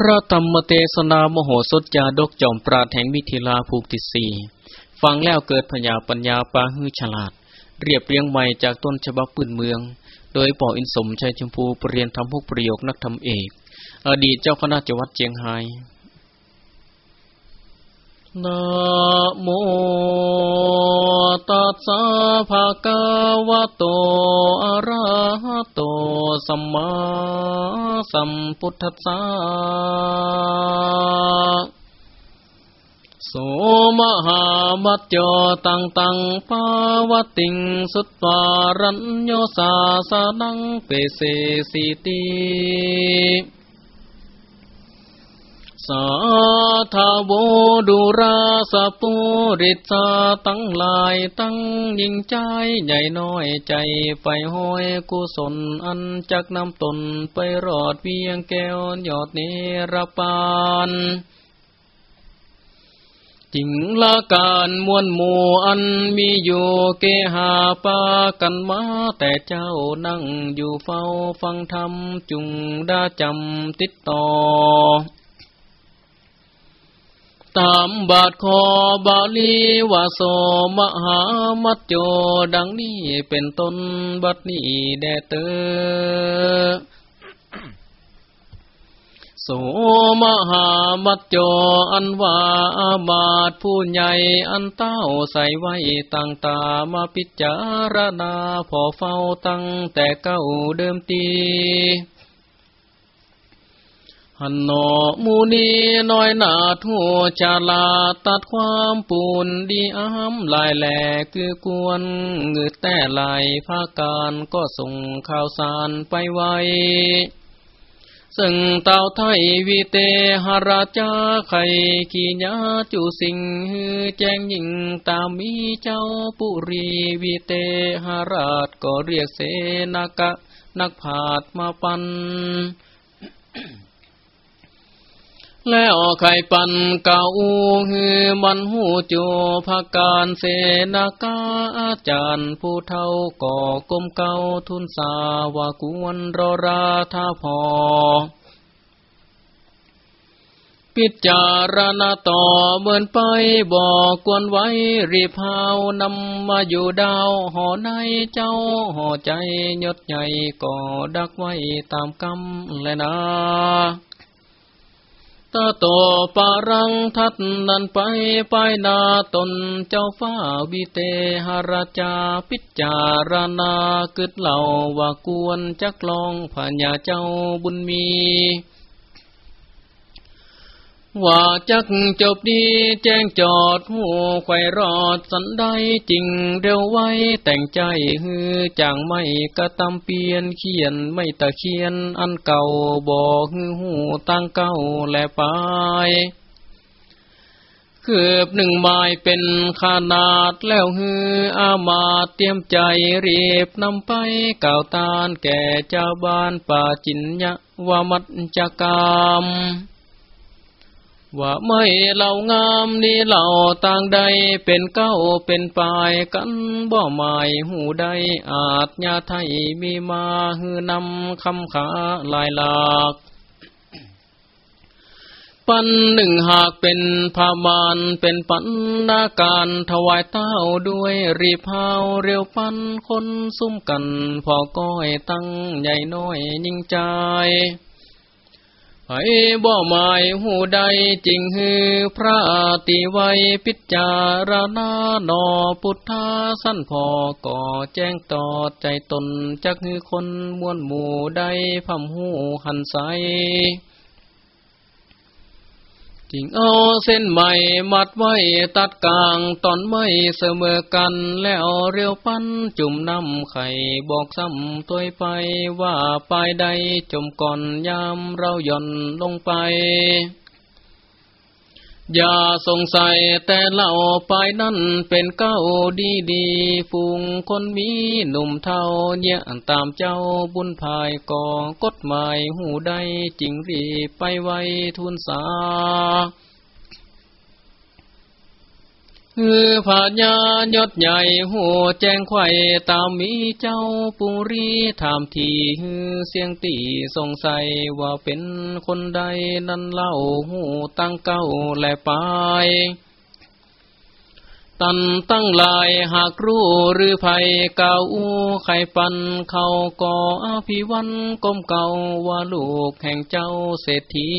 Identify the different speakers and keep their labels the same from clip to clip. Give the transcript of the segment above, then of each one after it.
Speaker 1: พระธรรมเทศนามโหสถจาดกจอมปราดแห่งมิถิลาภูกติสีฟังแล้วเกิดพญาปัญญาปาฮือฉลาด เรียบเรียงใหม่จากต้นฉบับปืนเมือง โดยป่ออินสมชัยชมพูปรเรียนทำพวกประโยคนักธรรมเอก อดีตเจ้าคณะจังหวัดเจียงไฮ้ นะโมตัสสะภะคะวะโต อะระหะโต สัมมาสัมพุทธัสสะโสมหามัจโจตังตังภาวติงสุตวารัญโยสาสนังเปเสสิติ สาธาโวดุราสปุริตาตั้งลายตั้งยิ่งใจใหญ่น้อยใจไปห้อยกุศลอันจักนำตนไปรอดเพียงแก้วยอดเนรปานจิงละการมวลหมู่อันมีอยู่เกหาปากันมาแต่เจ้านั่งอยู่เฝ้าฟังธรรมจุงด้จำติดต่อ ตามบาทคอบาลีวาโสมหามัจโจดังนี้เป็นต้นบัดนี้แดเตอโสมหามัจโจอันว่าอามาตผู้ใหญ่อันเต้าใส่ไว้ตั้งตามาพิจารณาพอเฝ้าตั้งแต่เก้าเดิมตี หันนอมูนีน้อยนาทัวชาลาตัดความปูนดีอามลายแหลกคือกวนเงืดแต่ลายภาการก็ส่งข่าวสารไปไวซึ่งเต่าไทยวิเตหราชาไข่ขีญาจูสิงหือแจ้งยิงตามมีเจ้าปุรีวิเตหราชก็เรียกเสนากะนักผาดมาปัน แล้วไข่ปันเก่าฮือมันหูจูพักการเสนากาอาจารย์ผู้เท่าก่อกมเก่าทุนสาวากวนรอราท่าพอพิจารณาต่อเมือนไปบอกกวนไว้รีพาวนำมาอยู่ดาวห่อในเจ้าห่อใจยดใหญ่ก่อดักไว้ตามกำและนา ตโตปารังทัดนันไปไปนาตนเจ้าฟ้าวิเตหราชาพิจารณากึดเหล่าว่ากวนจักลองพญาเจ้าบุญมี ว่าจักจบดีแจ้งจอดหูไข่รอดสันได้จริงเร็วไว้แต่งใจฮือจางไม่กระตำเปลี่ยนเขียนไม่ตะเคียนอันเก่าบอกฮือหูตั้งเก้าแลไปคืบหนึ่งไม้เป็นขนาดแล้วฮืออามาเตรียมใจรีบนำไปก่าวตานแก่เจ้าบ้านป่าจินยะว่ามัดจักรรม ว่าไม่เหล่างามนี่เหล่าต่างใดเป็นเก้าเป็นปลายกันบ่หมายหูใดอาจญาไทยมีมาหือนำคำขาลายหลากปันหนึ่งหากเป็นพามานเป็นปันนาการถวายเต้าด้วยรีพาวเรียวปันคนซุ่มกัน พอก้อยตั้งใหญ่น้อยยิ่งใจ ไอ้บ่หมายหูใดจริงฮือพระติไวพิจารณานอพุทธาสั้นพอก่อแจ้งต่อใจตนจักฮือคนมวลหมู่ใดพำหูหันใส จริงเอาเส้นใหม่มัดไว้ตัดกลางตอนไม่เสมอกัน แล้วเรียวปั้นจุ่มน้ำไข่บอกซ้ำตัวไปว่าปลายใดจมก่อนยามเราหย่อนลงไป อย่าสงสัยแต่เล่าไปนั่นเป็นเก้าดีดีฟูงคนมีหนุ่มเท่าเนี่ยตามเจ้าบุญภายก่อกฎหมายหูได้จริงรีไปไว้ทุนสา ฮือผาญายศใหญ่หัวแจ้งไข่ตามมีเจ้าปุรีถามทีฮือเสียงตีสงสัยว่าเป็นคนใดนั่นเล่าหูตั้งเก้าและไปตันตั้งลายหากรู้หรือภัยเก่าไข่ปันเขาก่ออภิวันก้มเก่าว่าลูกแห่งเจ้าเศรษฐี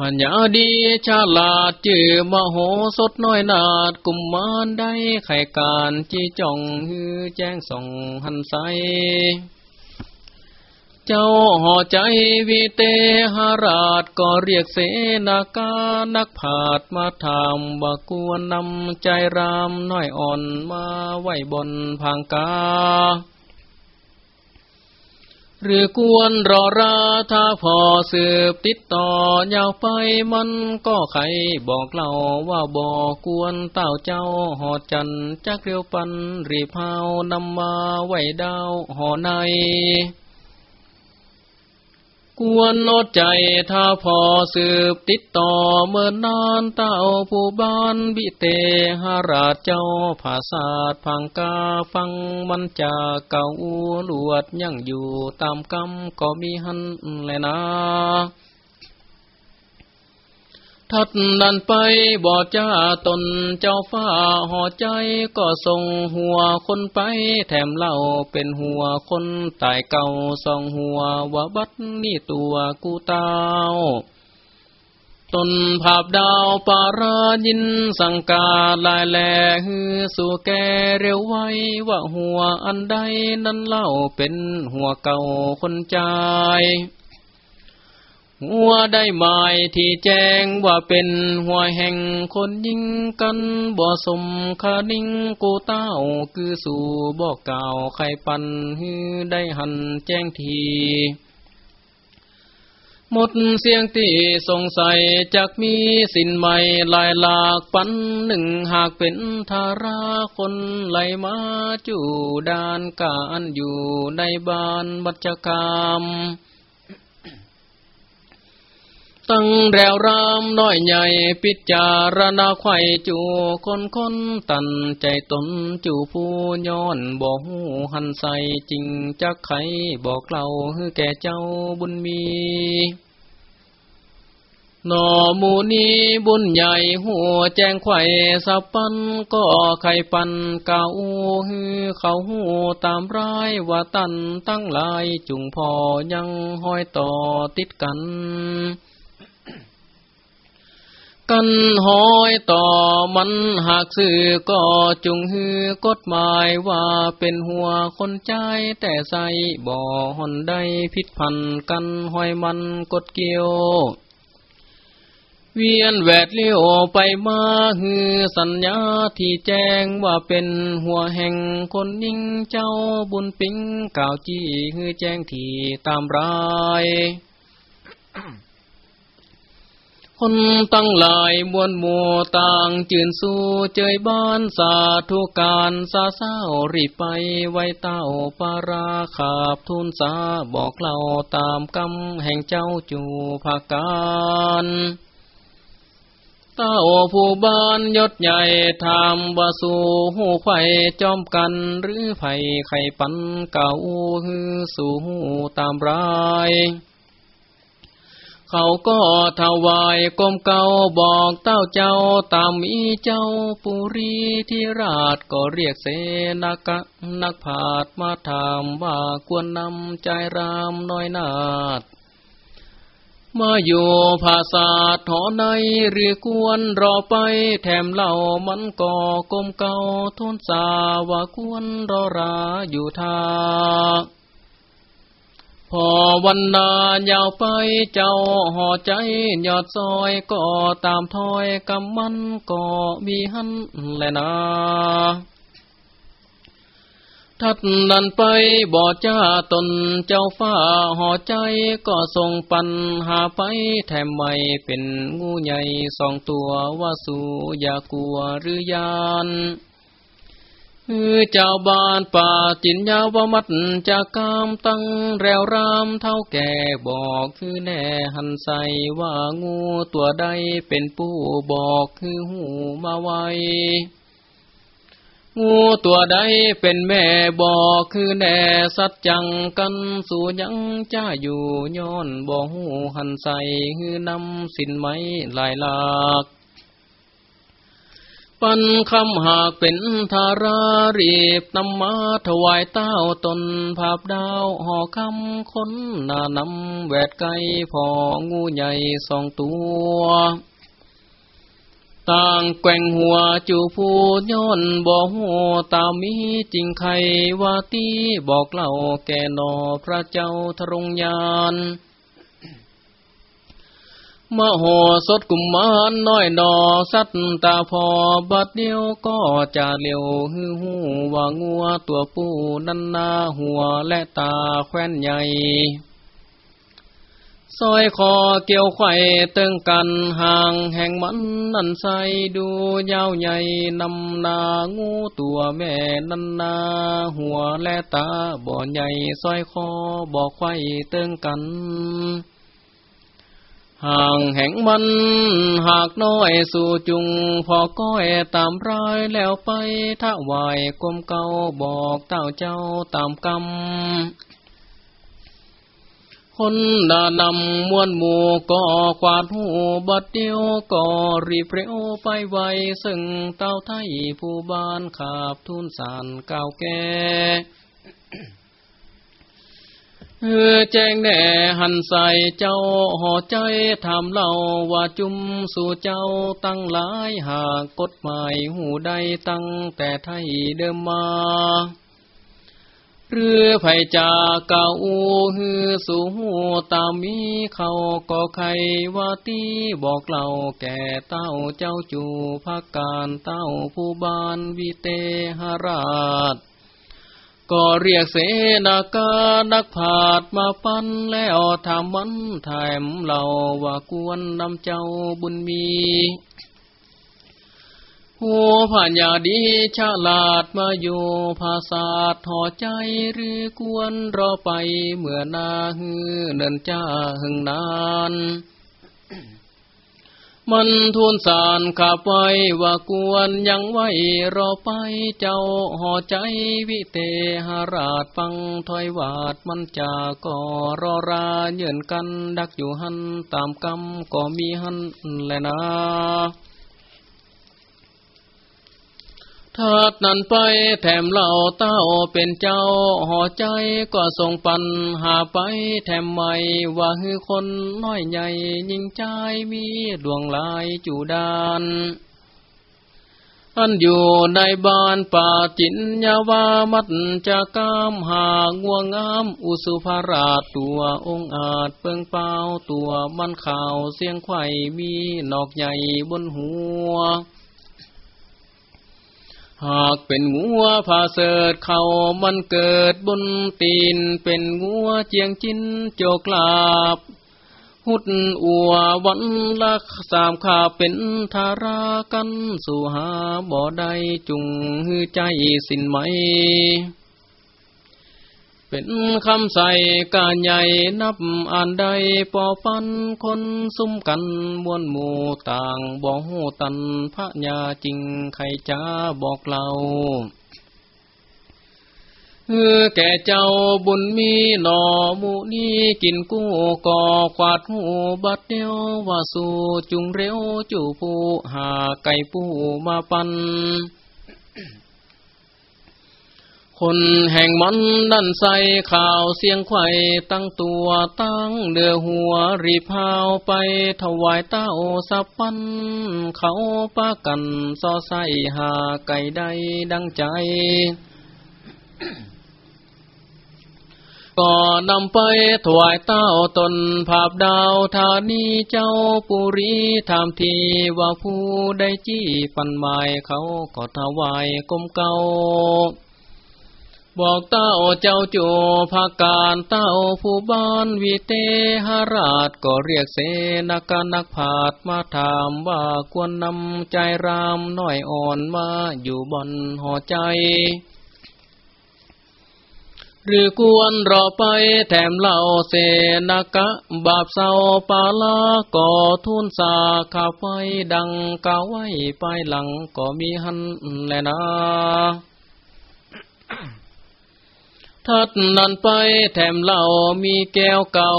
Speaker 1: พัญญาดีชาลาดจือมโหสดน้อยนาดกุมมานได้ไข่การจีจ่องฮือแจ้งส่องหันใสเจ้าห่อใจวิเตหราชก็เรียกเสนาการนักผาดมาถามบากวนนำใจรามน้อยอ่อนมาไหวบนพังกา หรือกวนรอราถ้าพอสืบติดต่อยาวไปมันก็ใครบอกเล่าว่าบอกกวนเต้าเจ้าหอดจันจักเรียวปันรีพาวนำมาไว้ดาวหอใน กวนอดใจถ้าพอสืบติดต่อเมื่อนานเต้าผู้บ้านบิเตหาราชเจ้าภาษาสพังกาฟังมันจากเก่าลวดยังอยู่ตามกำก็มีหันแลยนะ ทัดดันไปบอจ้าตนเจ้าฟ้าห่อใจก็ส่งหัวคนไป แถมเล่าเป็นหัวคนตายเก่าสองหัวว่าบัดนี่ตัวกูเต้าตนภาพดาวปารายินสังกาลายแลฮือสู่แกเร็วไว้ ว่าหัวอันใดนั้นเล่าเป็นหัวเก่าคนใจ หัวได้หมายที่แจ้งว่าเป็นหัวแห่งคนยิงกันบ่สมคานิ่งกูเต้าคือสู่บอกกล่าวใครปันฮือได้หันแจ้งทีหมดเสียงตีสงสัยจากมีสินใหม่ลายหลากปันหนึ่งหากเป็นทาราคนไหลมาจู่ดานการอยู่ในบ้านบัจกรรม ตั้งแรวรามน้อยใหญ่ปิจารณาไข่จูคนคนตันใจตนจูผู้ย้อนบอกหูหันใสจริงจักไขบอกเล่าให้แก่เจ้าบุญมีหนอมูนีบุญใหญ่หัวแจ้งไข่สับปันก็ไข่ปันเก่าฮือเขาหูตามร้ายว่าตันตั้งลายจุงพอยังห้อยต่อติดกัน กันหอยต่อมันหากสื่อก็จุงฮือกฎหมายว่าเป็นหัวคนใจแต่ใส่บ่อหอนได้พิษพันกันหอยมันกดเกี่ยว เวียนแวดเลี้ยวไปมาฮือสัญญาที่แจ้งว่าเป็นหัวแห่งคนยิ่งเจ้าบุญปิงกล่าวจี้ฮือแจ้งที่ตามราย คนตั้งหลายมวลมัวต่างจืนสู้เจยบ้านสาธุการสาเศร้ารีไปไว้เต้าปาราขาบทุนสาบอกเล่าตามกำแห่งเจ้าจูภาการเต้าผู้บ้านยศใหญ่ทำบาสูหูไข่จอมกันหรือไผ่ไข่ปันเก่าฮือสู่หูตามราย เขาก็ถวายกมเก่าบอกเต้าเจ้าตามมีเจ้าปุรีที่ราชก็เรียกเสนากะนักผาดมาถามว่าควรนำใจรามน้อยนาดมาอยู่ภาษาถอในหรือกวนรอไปแถมเล่ามันก่อกมเก่าทุนสาว่าควรรอราอยู่ทา พอวันนายาวไปเจ้าห่อใจยอดซอยก็ตามถอยกำมันก็มีหันแลนาทัดนันไปบ่อจ้าตนเจ้าฟ้าห่อใจก็ส่งปัญหาไปแถมไม่เป็นงูใหญ่สองตัวว่าสูอย่ากลัวหรือยาน เจ้าบ้านป่าจินยาวมัดจากกามตั้งแรวรามเท่าแก่บอกคือแน่หันใสว่างูตัวใดเป็นผู้บอกคือหูมาไวงูตัวใดเป็นแม่บอกคือแน่สัจจังกันสู่ยังจ้าอยู่ย้อนบ่หูหันใสคือนำสินไม้ลายลาก ปันคำหากเป็นทารารีบนำมาถวายเต้าตนภาพดาวห่อคำคนนานำแวดไก่พองูใหญ่สองตัวต่างแกว่งหัวจูพูย้อนบ่หัวตามมีจริงใครว่าตีบอกเล่าแก่นอพระเจ้าทรงยาน มโหสดกุมมานน้อยนอสัตตาพอบัดเดียวก็จะเลียวหือหูว่างัวตัวผู้นันนาหัวและตาแคว้นใหญ่ซอยคอเกี่ยวไข่เติงกันห่างแห่งมันนันใสดูยาวใหญ่นำนางูตัวแม่นันนาหัวและตาบ่อใหญ่ซอยคอบ่อไข่เติงกัน ห่างแห่งมันหากน้อยสู่จุง พอก้อยตามรายแล้วไปถ้าวายกลมเก่าบอกเต้าเจ้าตามกรรมคนดานำมวนหมู่ก็ควาดหูบัดเดียวก็รีบเร็วไปไวซึ่งเต้าไทยผู้บ้านขาบทุนสารเก่าแก่ เออแจ้งแน่หันใส่เจ้าห่อใจถามเล่าว่าจุมสู่เจ้าตั้งหลายหากกฎหมายหูใดตั้งแต่ไทยเดิมมาเรือไผจากเก่าฮือสู่หูตามมีเขาก็ใครว่าตีบอกเล่าแก่เต้าเจ้าจูพักการเต้าผู้บานวิเตหราช ก็เรียกเสนากานักผาดมาปันแล้วถามมันถมเราว่ากวนนำเจ้าบุญมีหัวผ่านยาดีฉลาดมาอยู่ภาษาถอใจหรือกวนรอไปเมื่อนาฮือเนินจ้าหึงนาน มันทูลสารขับไว้ว่ากวนยังไว้รอไปเจ้าห่อใจวิเตหราชฟังถอยวาดมันจาก็รอราเยื่นกันดักอยู่หันตามกรรมก็มีหันแลนะ ทัดนั้นไปแถมเหล่าเต้าเป็นเจ้าห่อใจก็ส่งปันหาไปแถมไม่ว่าฮือคนน้อยใหญ่ยิ่งใจมีดวงลายจูดานอันอยู่ในบ้านป่าจินยาวามัดจากกามหางวงงาม อุสุภาราชตัวองอาจเปิงเปล่าตัวมันข่าวเสียงไข่มีนอกใหญ่บนหัว หากเป็นงัวผาเสดเขามันเกิดบนตีน เป็นงัวเจียงจินโจกลาบ หุดอัววันลักสามขาเป็นทารากัน สู่หาบ่อใดจุงหือใจสินไหม เป็นคำใส่การใหญ่นับอ่านใดปอปันคนซุ้มกันมวนหมู่ต่างบอกหูตันพระญาจริงใครจ้าบอกเราเออแก่เจ้าบุญมีหนอมูนี้กินกู้ก่อควาดหูบัดเดียวว่าสู่จุงเร็วจูผู้หาไก่ปูมาปัน คนแห่งมันดันใส่ข่าวเสียงไข่ตั้งตัวตั้งเดือหัวรีพาวไปถวายเต้าสับปัน เขาปากันซอใส่หาไก่ใดดังใจก็นำไปถวายเต้าตนภาพดาวธานีเจ้าปุรีทำทีว่าผู้ได้จี้ปันหมายเขาก็ถวายกลมเก่า บอกเต้าเจ้าโจภาการเต้าผู้บ้านวิเตหราชก็เรียกเสนาการนักผาดมาถามว่าควรนำใจรามน้อยอ่อนมาอยู่บนหอใจ หรือควรรอไปแถมเล่าเสนากะบาปเศร้าปาลาก่อทุนสาขาไฟดังกาไว้ไปหลังก็มีหันแลนะ ทัดนันไปแถมเหล่ามีแก้วเก่า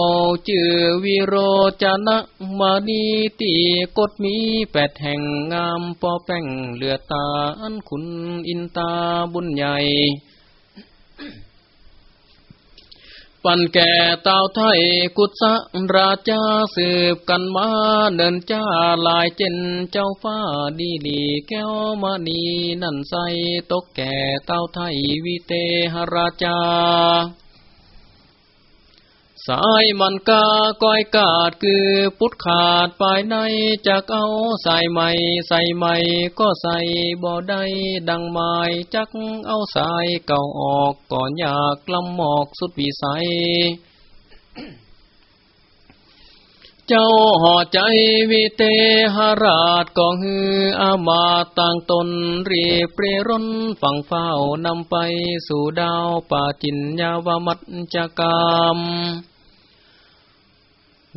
Speaker 1: จื่อวิโรจนะมานีตีกดมีแปดแห่งงามปอแป้งเหลือตาอันคุณอินตาบุญใหญ่ ปันแก่เต่าไทยกุศลราชาสืบกันมาเดินจ้าลายเจนเจ้าฟ้าดีดีแก้วมณีนั่นใสตกแก่เต่าไทยวิเตหราชา สายมันกาก้อยกาดคือพุทธขาดปลายในจากเอาใส่ใหม่ใส่ใหม่ก็ใส่บ่ได้ดังไม้จักเอาสายเก่าออกก่อนอยากลำหมอกสุดวิสัยเจ้าห่อใจวิเตหราชก็ฮืออามาต่างตนรีเปรร้นฝั่งเฝ้านำไปสู่ดาวป่าจินยาวมัจจกรรม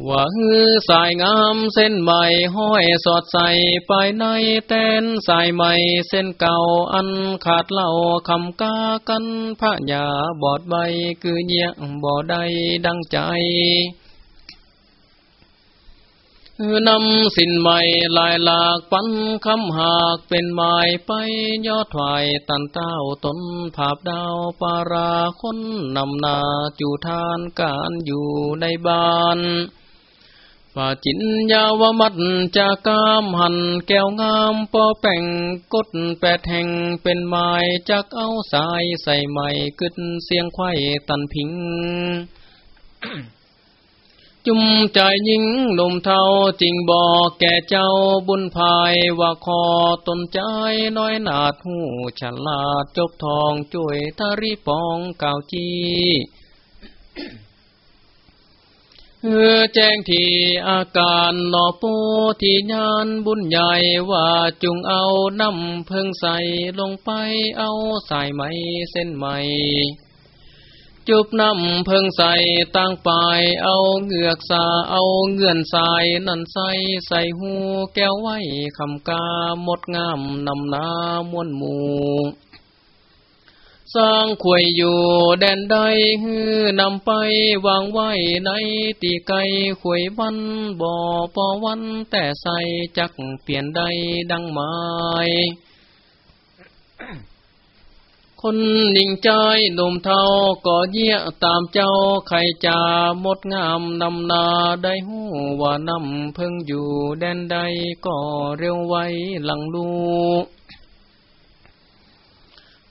Speaker 1: ว่าฮือสายงามเส้นใหม่ห้อยสอดใสไปในแตนสายใหม่เส้นเก่าอันขาดเล่าคำกากันพระยาบอดใบคือเนี่ยบ่ได้ดังใจนำสินใหม่ลายหลากปันคำหากเป็นไม้ไปยอดถวายตันเต้าตนภาพดาวปาราคนนำนาจูทานการอยู่ในบ้าน ป่าจินยาวมัดจากามหันแก้วงามปอแป่งกดแปดแห่งเป็นไม้จักเอาสายใส่ไม้กึดเสียงไข่ตันพิง จุมใจยิงหนุ่มเทาจริงบอกแก่เจ้าบุญภายว่าคอตนใจน้อยนาดหูฉลาดจบทองจ่วยทาริปองเก่าจี เออแจ้งที่อาการหนอปูที่ญานบุญใหญ่ว่าจุงเอาน้ำเพิ่งใส่ลงไปเอาสายไหมเส้นใหม่จุบน้ำเพิ่งใส่ตั้งปลายเอาเงือกสาเอาเงื่อนสายนั่นใส่ใส่หูแก้วไว้คำกาหมดงามนำนามวนหมู่ สร้างขวยอยู่แดนใดฮือนำไปวางไว้ในตีไกขวยวันบ่อปอวันแต่ใส่จักเปลี่ยนใดดังไม้คนนิ่งใจหนุ่มเทาก็เยี่ยตามเจ้าใครจะหมดงามนำนาได้หูว่านำเพิ่งอยู่แดนใดก็เร็วไวหลังลู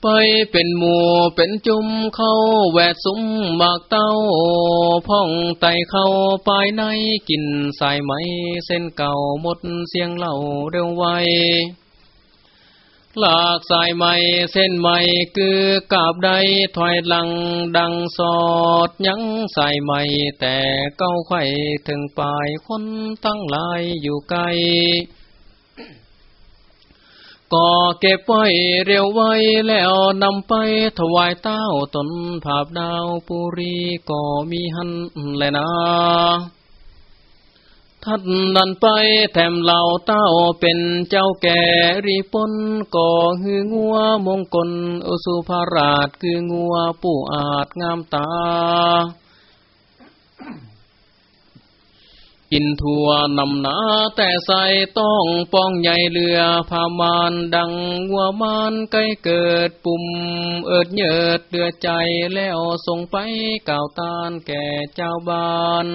Speaker 1: ไปเป็นหมู่เป็นจุ่มเข้าแวดซุ้มหมากเต้าพ่องไตเข้าปลายในกินสายไหม เส้นเก่าหมดเสียงเล่าเร็วไวหลากสายไหมเส้นไหมคือกาบใดถอยหลังดังสอดยังสายไหมแต่เก้าไข่ถึงปลายคนตั้งลายอยู่ไกล ก็เก็บไว้เร็วไว้แล้วนำไปถวายเต้าตนภาพดาวปุรีก็มีหันแลยนะทัดนันไปแถมเหล่าเต้าเป็นเจ้าแก่รีปนก่อหืองัวมงคลอสุภาราชคืองัวผู้อาจงามตา กินทัวนำนาแต่ใส่ต้องป้องใหญ่เรือพามานดังวัวมานไกลเกิดปุ่มเอิดเยิดเดือใจแล้วส่งไปก่าวตานแก่เจ้าบ้าน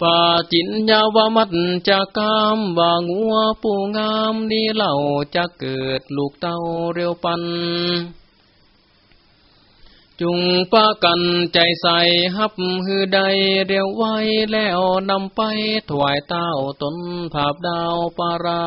Speaker 1: ป่าจินยาวมัดจะกามว่างัวปูงามนี่เล่าจะเกิดลูกเต้าเร็วปัน จุงปากันใจใส่ฮับฮือใดเรียวไว้แล้วนำไปถวายเต้าตนภาพดาวปารา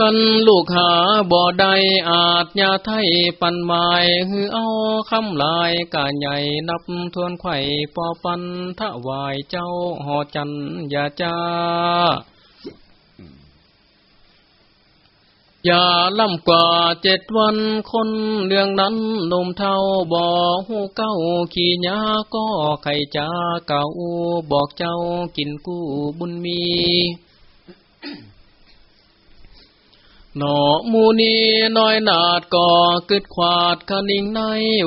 Speaker 1: กันลูกหาบ่อใดอาจยาไทยปันหมายฮือเอาคำลายกาใหญ่นับทวนไข่ปอปันทะวายเจ้าหอจันยาจ้า อย่าล่ำกว่าเจ็ดวันคนเรื่องนั้นนมเท่าบ่หูเก้าขี่ยาก็ไข่จ้าเก่าบอกเจ้ากินกู้บุญมีหนอมูนีน้อยนาดก่อกึดขวาดคนิ่งใน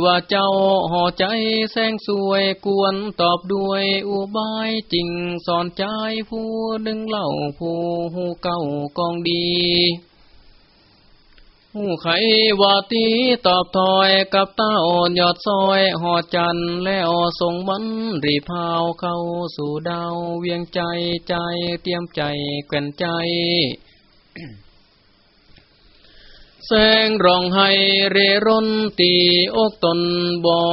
Speaker 1: ว่าเจ้าห่อใจแสงสวยกวนตอบด้วยอุบายจริงสอนใจผู้ดึงเล่าผู้หูเก้ากองดี หูไขว่าตีตอบถอยกับตาอ่อนยอดซอยหอจันแล้วส่งมันรีพาวเข้าสู่ดาวเวียงใจใจเตรียมใจแก่นใจ แสงร้องให้เรร่นตีอกตนบ่อ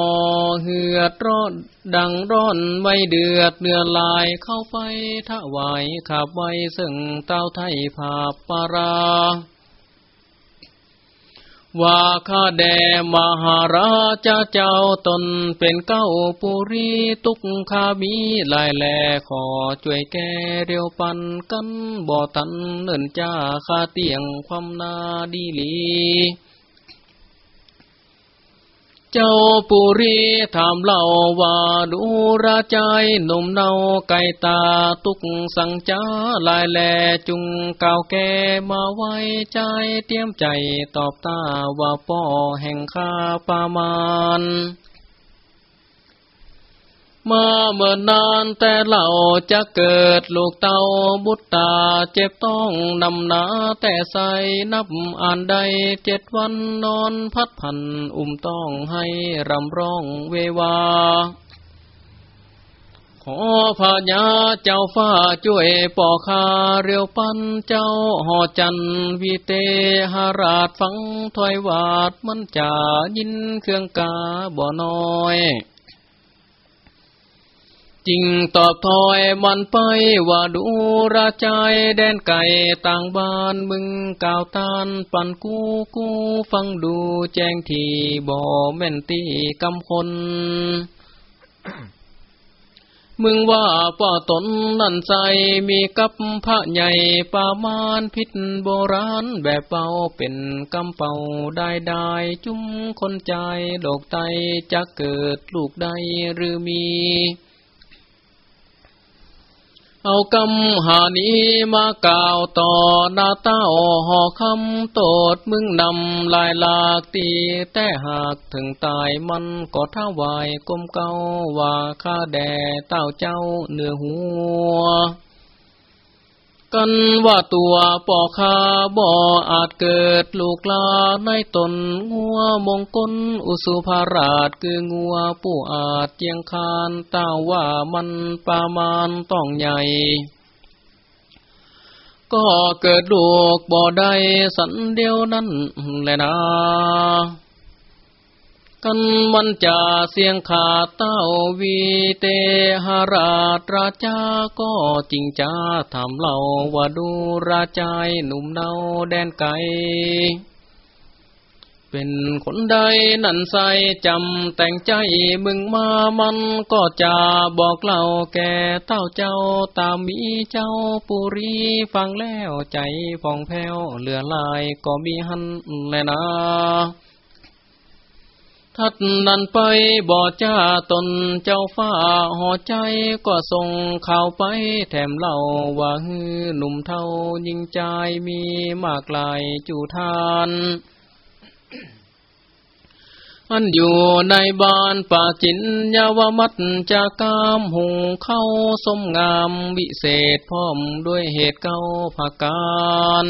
Speaker 1: เหือดร้อนดังร้อนไม่เดือดเนื้อลายเข้าไปถวายขับไว้ซึ่งเต้าไทยภาปารา ว่าข้าแดมหาราชเจ้าตนเป็นเก้าปุรีตุกขามีลายแลขอช่วยแกเรียวปันกันบ่อตันเนินจ้าข้าเตียงความนาดีลี เจ้าปุรีถามเล่าว่าดูราใจหนุ่มเนาไก่ตาตุกสังจ้าลายแลจุงเก่าแก่มาไว้ใจเตรียมใจตอบตาว่าป่อแห่งข้าประมาณ มาเมื่อนานแต่เล่าจะเกิดลูกเต้าบุตรตาเจ็บต้องนำนาแต่ใส่นับอ่านใดเจ็ดวันนอนพัดพันอุ้มต้องให้รำร้องเววาขอพญาเจ้าฟ้าช่วยปอคาเรียวปันเจ้าหอจันวิเตหราชฟังถอยวาดมันจะยินเครื่องกาบ่น้อย จริงตอบถอยมันไปว่าดูราใจแดนไก่ต่างบ้านมึงกาวตานปันกูกูฟังดูแจ้งทีบ่แม่นตีกำคนมึงว่าป่อตนนั่นใจมีกับพระใหญ่ป่ามานพิษโบราณแบบเป่าเป็นกำเป่าได้ได้จุ้มคนใจโดกไตจะเกิดลูกใดหรือมี เอากำหานี้มากล่าวต่อนาเต้าหอคำโตดมึงนำลายลากตีแต่หากถึงตายมันก็ท้าวายก้มเก้าว่าข้าแด่เต้าเจ้าเนื้อหัว กันว่าตัวปอคาบ่ออาจเกิดลูกลาในตนงัวมงคลอุสุภาราชคืองัวผู้อาจเจียงคานต้าว่ามันปามานต้องใหญ่ก็เกิดลูกบ่อได้สันเดียวนั้นแหละนะ กันมันจะเสียงขาดเต้าวีเตหราชราชาก็จริงจ้าทำเล่าว่าดูราชายหนุ่มเนาแดนไกลเป็นคนใดนั่นใสจำแต่งใจมึงมามันก็จะบอกเล่าแก่เต้าเจ้าตามมีเจ้าปุรีฟังแล้วใจฟองแผ้วเหลือลายก็มีหันแลนะ ทัดนันไปบ่อจ้าตนเจ้าฟ้าหอใจก็ส่งข่าวไปแถมเล่าว่าฮือหนุ่มเท่ายิงใจมีมากลายจูทานอันอยู่ในบ้านป่าจินยาวมัดจากามหุงเข้าสมงามวิเศษพร้อมด้วยเหตุเก้าภาการ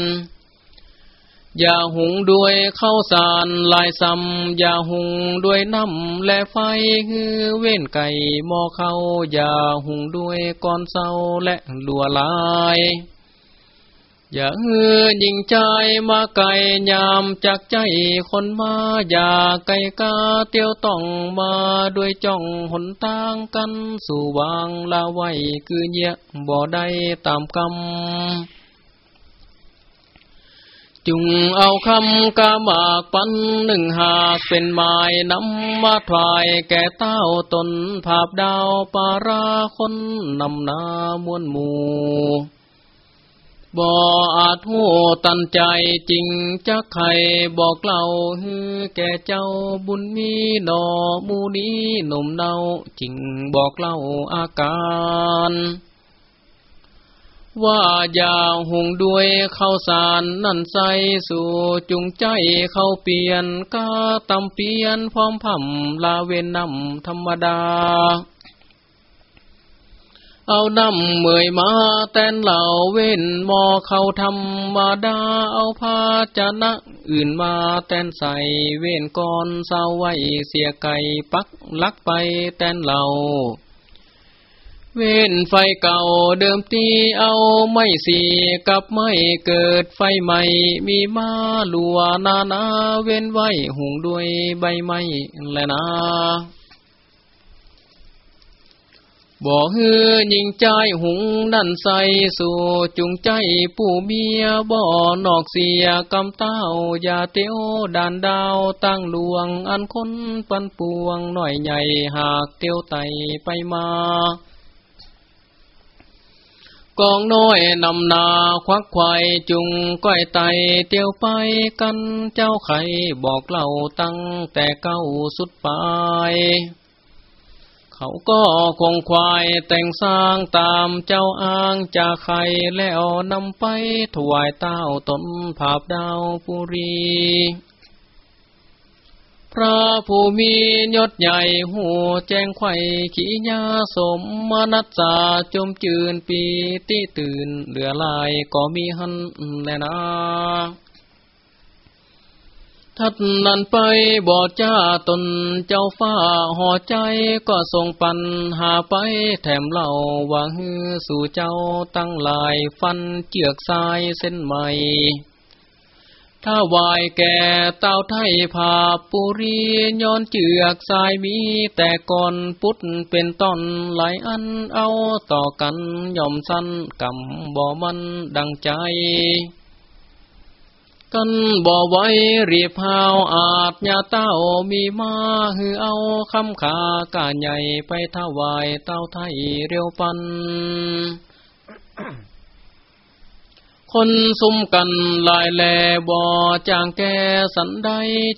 Speaker 1: อย่าหุงด้วยข้าวสารลายซ้ำอย่าหุงด้วยน้ำและไฟฮือเว้นไก่หม้อเขาอย่าหุงด้วยก้อนเศร้าและลัวลาย อย่าฮือยิงใจมาไก่ยามจากใจคนมาอย่าไก่กาเตียวต้องมาด้วยจ้องหนทางกันสู่วางลาไว้คือเยะบ่ได้ตามกรรม จุงเอาคำกาหมากปันหนึ่งหากเป็นไม้นำมาถวายแก่เต้าตนภาพดาวปาราคนนำนามวนหมู่บ่อาจหูตันใจจริงจะใครบอกเล่าฮือแก่เจ้าบุญมีหนอมูนี้หนุ่มเนาจริงบอกเล่าอาการ ว่าอย่าหงด้วยเข้าสารนั่นใสสู่จุงใจเข้าเปลี่ยนกาตำเปลี่ยนพร้อมพ่ำลาเวนนำธรรมดา เอานำเมยมาแตนเหล่าเว้นมอเขาธรรมดาเอาพาจนะอื่นมาแตนใส่เว้นก่อนเศร้าไว้เสียไก่ปักลักไปแตนเหล่า เว้นไฟเก่าเดิมตีเอาไม่สีกับไม่เกิดไฟใหม่ มีมาลัวนานาเว้นไว้หุงด้วยใบไม้แลนะบ่ฮือยิงใจหุงนั่นใส่สู่จุงใจผู้เมียบ่อนอกเสียกำเต้าอย่าเตียวดานดาวตั้งลวงอันคนปันปวงหน่อยใหญ่หากเตียวไตไปมา กองน้อยนำนาควักควายจุงก้อยไตเตียวไปกันเจ้าไข่บอกเล่าตั้งแต่เก้าสุดปลายเขาก็คงควายแต่งสร้างตามเจ้าอ้างจากไข่แล้วนำไปถวายเต้าตนภาพดาวปุรี พระผู้มียศใหญ่หูแจ้งไข่ขีญาสมมนัสสาจมจืนปีตีตื่นเหลือลายก็มีหันแลนะทัดนันไปบอดจ้าตนเจ้าฟ้าห่อใจก็ส่งปัญหาไปแถมเล่าว่าฮือสู่เจ้าตั้งลายฟันเจือกทรายเส้นใหม่ ถ้าวายแก่เต้าไทยผาปุรีย้อนเจือกสายมีแต่ก่อนพุทธเป็นต้นหลายอันเอาต่อกันย่อมสั้นกำบ่มันดังใจกันบ่ไว้รีบพาวอาจญาเต้ามีมาหือเอาคำขากาใหญ่ไปถวายเต้าไทยเร็วปัน คนซุ่มกันลายแลบ่จางแกสันใด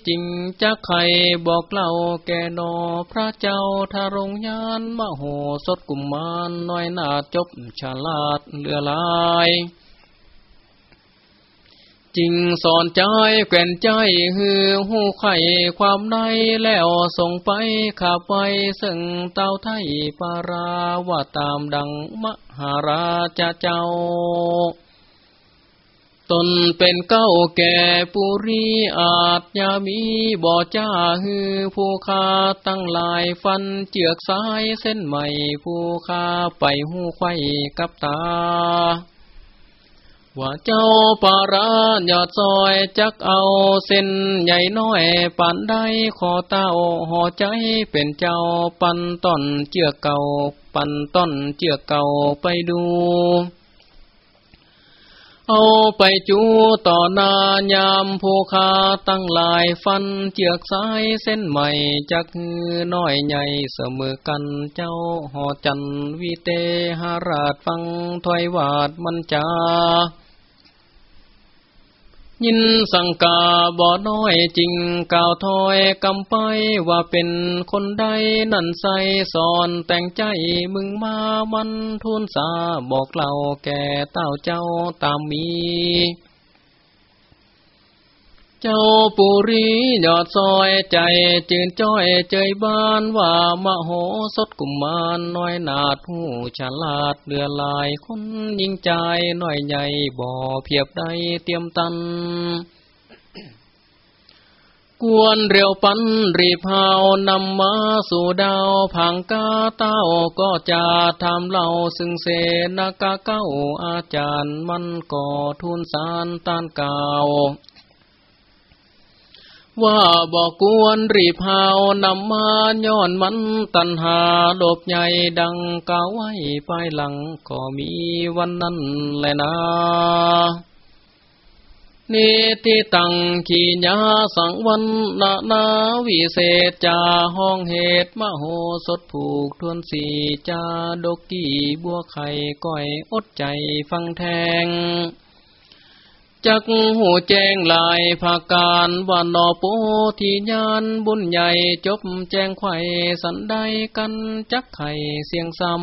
Speaker 1: จริงจักไข่บอกเล่าแกนอพระเจ้าทารงยานมโหสดกุมมารน้อยนาจบฉลาดเลือลายจริงสอนใจแก่นใจฮือหูไข่ความในแล้วส่งไปขับไปซึ่งเต้าไทยปาราว่าตามดังมหาราชเจ้า ตนเป็นเก้าแก่ปุรีอาจยามีบ่อจ้าฮือผู้คาตั้งลายฟันเจือกซ้ายเส้นใหม่ผู้คาไปหูไข่กับตา ว่าเจ้าปารายอดซอยจักเอาเส้นใหญ่น้อยปันได้ขอเต้าห่อใจเป็นเจ้าปันต้นเจือกเก่าปันต้นเจือกเก่าไปดู เอาไปจูต่อนายามผู้คาตั้งลายฟันเจือกสายเส้นใหม่จักน้อยใหญ่เสมอกันเจ้าหอจันวิเตหราชฟังถอยวาดมันจา ยินสังกาบ่อน้อยจริงกล่าวถอยกำไปว่าเป็นคนใดนั่นใสสอนแต่งใจมึงมามันทุนสาบอกเล่าแก่เต้าเจ้าตามมี จ้าปุรียอดซอยใจจืนจ้อยเจยบ้านว่ามโหสดกุมารน้อยนาดหูฉลาดเดือลายคนยิ่งใจน้อยใหญ่บ่อเพียบใดเตรียมตัน กวนเรียวปันรีพาวนำมาสู่ดาวผังกาเต้าก็จะทำเล่าซึ่งเสนากาเก้าอาจารย์มันก่อทุนสารต้านเก่า ว่าบอกกวนรีพาวนำมาย้อนมันตันหาโลบใหญ่ดังกาไว้ไปหลังก็มีวันนั้นแหละนะนิทิตังขีญาสังวันนานาวิเศษจาห้องเหตุมโหสถผูกทวนสีจาดกกี้บัวไข่ก้อยอดใจฟังแทง จักหูแจ้งลายภาการวันนอโปทีญานบุญใหญ่จบแจ้งไข่สันได้กันจักไข่เสียงซ้ำ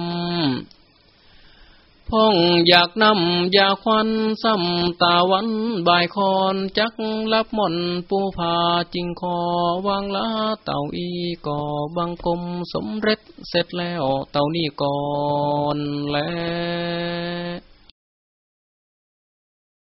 Speaker 1: พ่องอยากนำยาควันซ้ำตาวันบายคอนจักรับหม่อนปูผาจิงคอวางละเต่าอีก่อบังกลมสมเร็จเสร็จแล้วเต่านี่ก่อนแล้ว